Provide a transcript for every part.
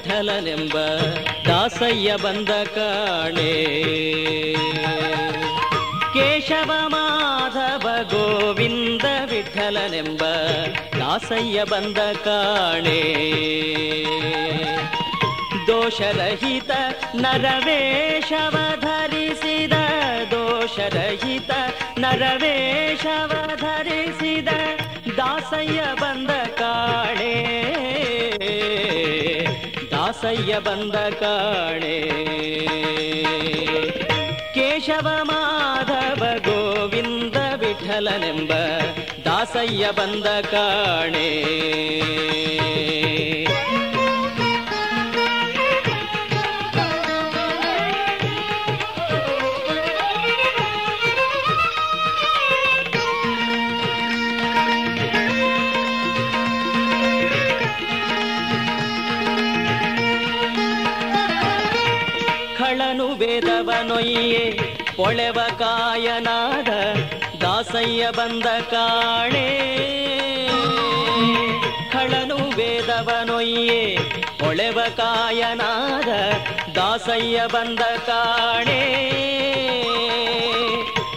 ವಿಠಲನೆಂಬ ದಾಸಯ್ಯ ಬಂದ ಕಾಣೆ ಕೇಶವ ಮಾಧವ ಗೋವಿಂದ ವಿಠಲನೆಂಬ ದಾಸಯ್ಯ ಬಂದ ಕಾಣೆ ದೋಷರಹಿತ ನರವೇಶವ ಧರಿಸಿದ, ದೋಷರಹಿತ ನರವೇಶವ ಧರಿಸಿದ ದಾಸಯ್ಯ ಬಂದ ಕಾಣೆ ದಾಸಯ್ಯ ಬಂದ ಕಾಣೆ ಕೇಶವ ಮಾಧವ ಗೋವಿಂದ ವಿಠಲನೆಂಬ ದಾಸಯ್ಯ ಬಂದ ಕಾಣೆ ವೇದವನೊಯ್ಯೆ ಪೊಳೆವ ಕಾಯನಾದ ದಾಸಯ್ಯ ಬಂದ ಕಾಣೆ. ಖಳನು ವೇದವನೊಯ್ಯೆ ಪೊಳೆವ ಕಾಯನಾದ ದಾಸಯ್ಯ ಬಂದ ಕಾಣೆ.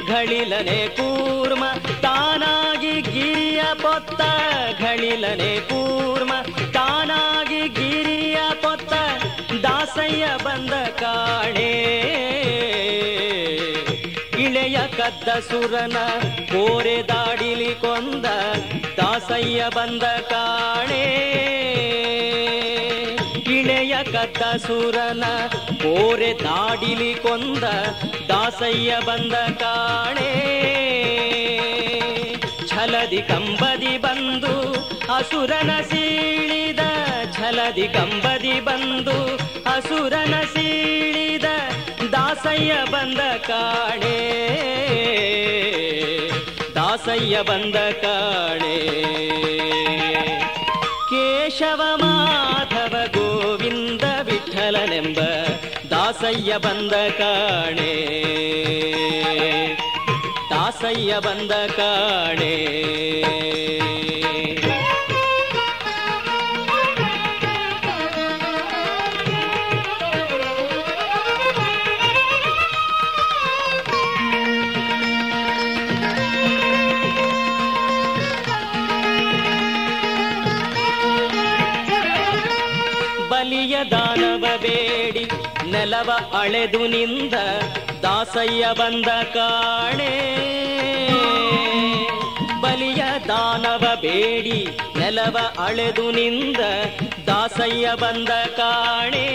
ಘಳಿಲನೆ ಕೂರ್ಮ ತಾನಾಗಿ ಗಿರಿಯ ಪೊತ್ತ. ಘಳಿಲನೆ ಕೂರ್ಮ ತಾನಾಗಿ ಗಿರಿಯ ಪೊತ್ತ. ದಾಸಯ್ಯ ಬಂದ ಕಾಣೆ. ಇಳೆಯ ಕದ್ದ ಸುರನ, ಕೋರೆ ದಾಡಿಲಿ ಕೊಂದ ದಾಸಯ್ಯ ಬಂದ ಕಾಣೆ. ಇಳೆಯ ಕದ್ದ ಸುರನ, ಕೋರೆ ದಾಡಿಲಿ ಕೊಂದ ದಾಸಯ್ಯ ಬಂದ ಕಾಣೆ. ಛಲದಿ ಕಂಬದಿ ಬಂದು ಅಸುರನ ಸೀಳಿದ, ಛಲದಿ ಕಂಬದಿ ಬಂದು ಅಸುರನ ಸೀಳಿದ ದಾಸಯ್ಯ ಬಂದ ಕಾಣೆ ದಾಸಯ್ಯ ಬಂದ ಕಾಣೆ ಕೇಶವ ಮಾಧವ ಗೋವಿಂದ ವಿಠಲನೆಂಬ ದಾಸಯ್ಯ ಬಂದ ಕಾಣೆ ದಾಸಯ್ಯ ಬಂದ ಕಾಣೆ ನೆಲವ ಅಳೆದು ನಿಂದ ದಾಸಯ್ಯ ಬಂದ ಕಾಣೆ. ಬಲಿಯ ದಾನವ ಬೇಡಿ ನೆಲವ ಅಳೆದು ನಿಂದ ದಾಸಯ್ಯ ಬಂದ ಕಾಣೆ.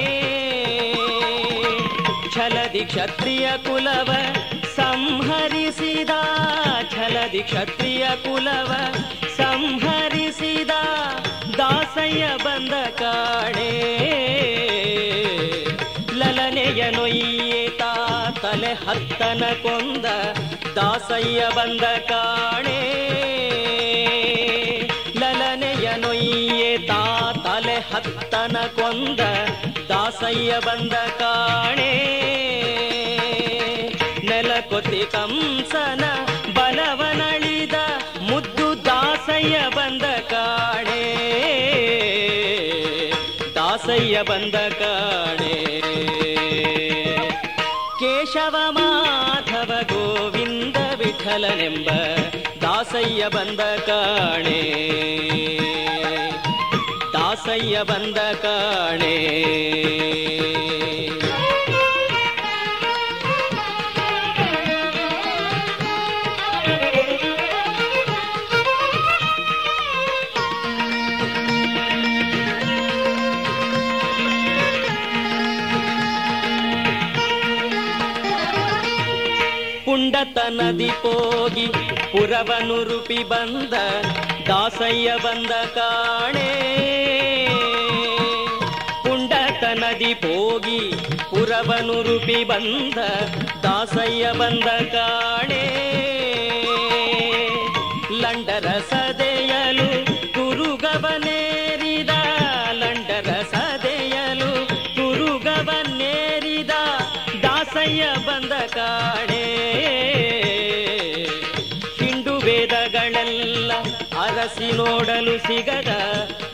ಛಲದಿ ಕ್ಷತ್ರಿಯ ಕುಲವ ಸಂಹರಿಸಿದ, ಛಲದಿ ಕ್ಷತ್ರಿಯ ಕುಲವ ಸಂಹರಿಸಿದ, ದಾಸಯ್ಯ ಬಂದ ಕಾಣೆ. ಹತ್ತನ ಕೊಂದ ದಾಸಯ್ಯ ಬಂದ ಕಾಣೆ. ಲಲನೆಯ ತಾ ತಲೆ ಹತ್ತನ ಕೊಂದ ದಾಸಯ್ಯ ಬಂದ ಕಾಣೆ. ನೆಲಕೊತಿ ಕಂಸನ ಬಲವನಳಿದ ಮುದ್ದು ದಾಸಯ್ಯ ಬಂದ ಕಾಣೆ. ದಾಸಯ್ಯ ಬಂದ ಕಾಣೆ. ದಾಸಯ್ಯ ಬಂದ ಕಾಣೆ ದಾಸಯ್ಯ ಬಂದ ಕಾಣೆ ಪುಂಡತ ನದಿ ಹೋಗಿ ಪುರವನು ರೂಪಿ ಬಂದ ದಾಸಯ್ಯ ಬಂದ ಕಾಣೆ. ಕುಂಡತ ನದಿ ಹೋಗಿ ಪುರವನು ರೂಪಿ ಬಂದ ದಾಸಯ್ಯ ಬಂದ ಕಾಣೆ. ಲಂಡರ ದಾಸಯ್ಯ ಬಂದ ಕಾಣೆ. ಹಿಂಡು ವೇದಗಳೆಲ್ಲ ಅರಸಿ ನೋಡಲು ಸಿಗದ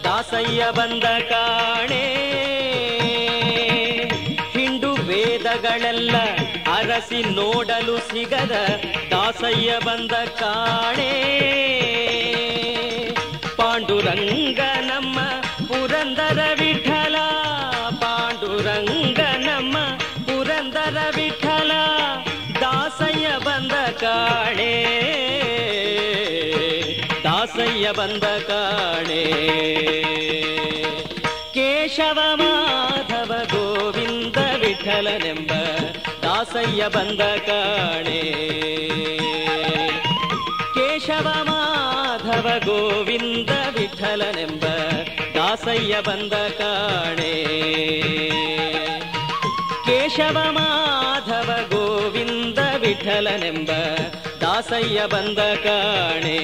ದಾಸಯ್ಯ ಬಂದ ಕಾಣೆ. ಹಿಂಡು ವೇದಗಳೆಲ್ಲ ಅರಸಿ ನೋಡಲು ಸಿಗದ ದಾಸಯ್ಯ ಬಂದ ಕಾಣೆ. ಪಾಂಡುರಂಗ ಬಂದ ಕಾಣೆ ಕೇಶವ ಮಾಧವ ಗೋವಿಂದ ವಿಠಲನೆಂಬ ದಾಸಯ್ಯ ಬಂದ ಕಾಣೆ ಕೇಶವ ಮಾಧವ ಗೋವಿಂದ ವಿಠಲನೆಂಬ ದಾಸಯ್ಯ ಬಂದ ಕಾಣೆ ಕೇಶವ ಮಾಧವ ಗೋವಿಂದ ವಿಠಲನೆಂಬ ದಾಸಯ್ಯ ಬಂದ ಕಾಣೆ.